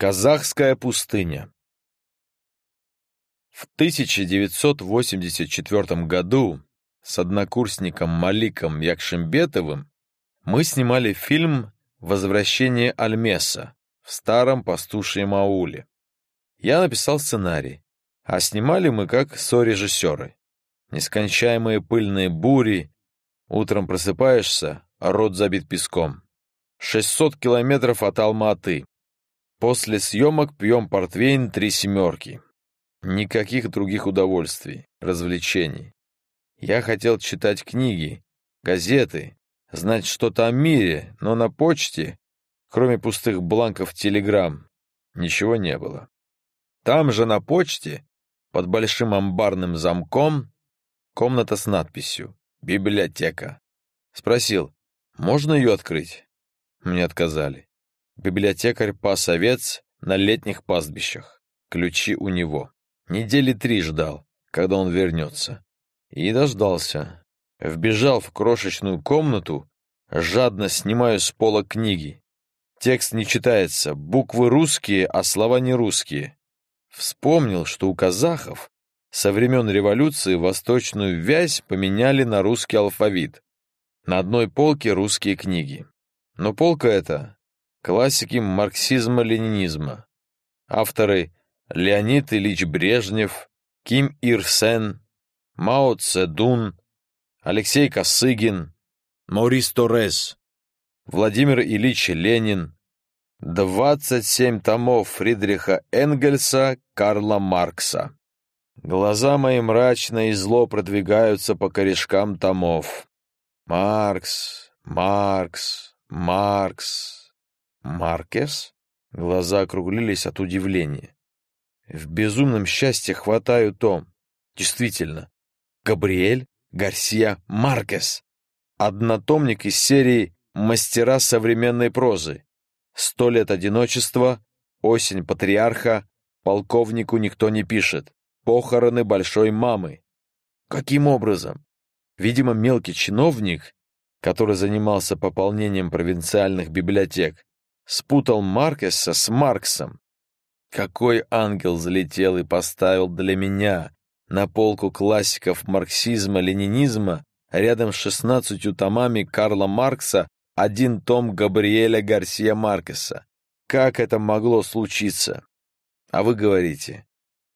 Казахская пустыня В 1984 году с однокурсником Маликом Якшимбетовым мы снимали фильм «Возвращение Альмеса» в старом пастушьем ауле. Я написал сценарий, а снимали мы как сорежиссеры. Нескончаемые пыльные бури, утром просыпаешься, а рот забит песком. 600 километров от Алма-Аты. После съемок пьем портвейн «Три семерки». Никаких других удовольствий, развлечений. Я хотел читать книги, газеты, знать что-то о мире, но на почте, кроме пустых бланков телеграмм, ничего не было. Там же на почте, под большим амбарным замком, комната с надписью «Библиотека». Спросил, можно ее открыть? Мне отказали. Библиотекарь пас овец на летних пастбищах. Ключи у него. Недели три ждал, когда он вернется. И дождался. Вбежал в крошечную комнату, жадно снимаю с пола книги. Текст не читается, буквы русские, а слова не русские. Вспомнил, что у казахов со времен революции восточную вязь поменяли на русский алфавит. На одной полке русские книги. Но полка эта — классики марксизма-ленинизма. Авторы Леонид Ильич Брежнев, Ким Ир Сен, Мао Цзэдун, Алексей Косыгин, Морис Торрес, Владимир Ильич Ленин, 27 томов Фридриха Энгельса, Карла Маркса. Глаза мои мрачно и зло продвигаются по корешкам томов. Маркс, Маркс, Маркс, Маркес? Глаза округлились от удивления. В безумном счастье хватаю том. Действительно, Габриэль Гарсия Маркес. Однотомник из серии «Мастера современной прозы». «Сто лет одиночества», «Осень патриарха», «Полковнику никто не пишет», «Похороны большой мамы». Каким образом? Видимо, мелкий чиновник, который занимался пополнением провинциальных библиотек, спутал Маркеса с Марксом. Какой ангел залетел и поставил для меня на полку классиков марксизма-ленинизма рядом с шестнадцатью томами Карла Маркса один том Габриэля Гарсия Маркеса. Как это могло случиться? А вы говорите,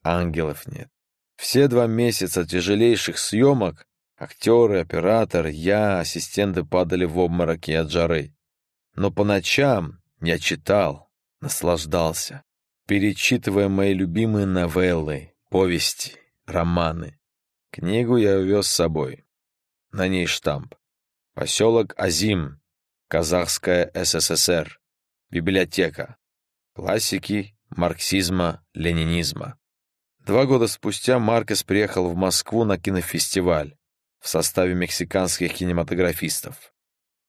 ангелов нет. Все два месяца тяжелейших съемок актеры, оператор, я, ассистенты падали в обмороки от жары. Но по ночам я читал, наслаждался, перечитывая мои любимые новеллы, повести, романы. Книгу я увез с собой. На ней штамп. Поселок Азим, Казахская СССР. Библиотека. Классики марксизма, ленинизма. Два года спустя Маркес приехал в Москву на кинофестиваль в составе мексиканских кинематографистов.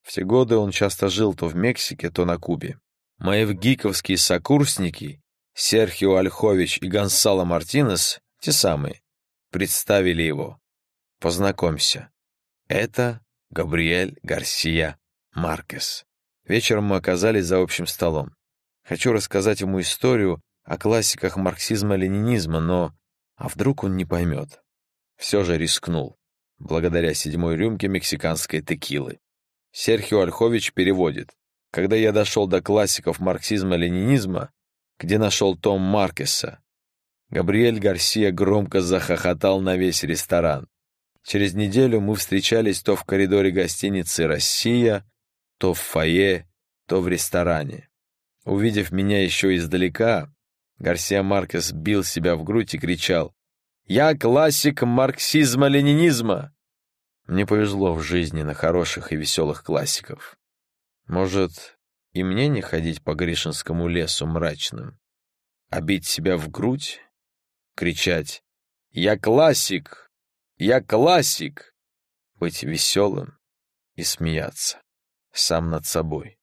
В те годы он часто жил то в Мексике, то на Кубе. Мои гиковские сокурсники Серхио Ольхович и Гонсало Мартинес, те самые, представили его. Познакомься. Это Габриэль Гарсия Маркес. Вечером мы оказались за общим столом. Хочу рассказать ему историю о классиках марксизма-ленинизма, но... А вдруг он не поймет? Все же рискнул, благодаря седьмой рюмке мексиканской текилы. Серхио Ольхович переводит. Когда я дошел до классиков марксизма-ленинизма, где нашел том Маркеса. Габриэль Гарсия громко захохотал на весь ресторан. Через неделю мы встречались то в коридоре гостиницы «Россия», то в фойе, то в ресторане. Увидев меня еще издалека, Гарсия Маркес бил себя в грудь и кричал «Я классик марксизма-ленинизма!» Мне повезло в жизни на хороших и веселых классиков. Может, и мне не ходить по Гришинскому лесу мрачным, а бить себя в грудь, кричать «Я классик! Я классик!» быть веселым и смеяться сам над собой.